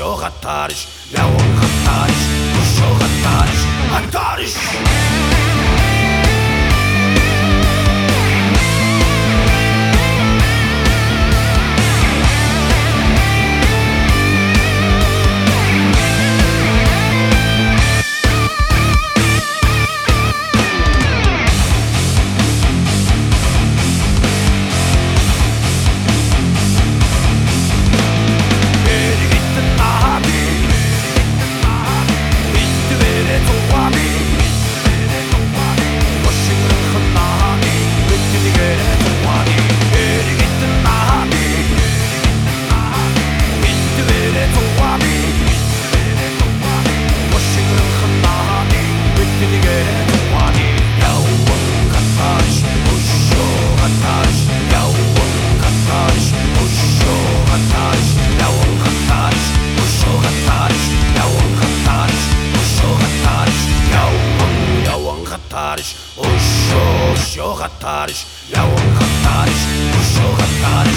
強かったりし柔らかったりし ratares, Oxô, oxô, ratares, Yawan ratares, Oxô, ratares, ratares.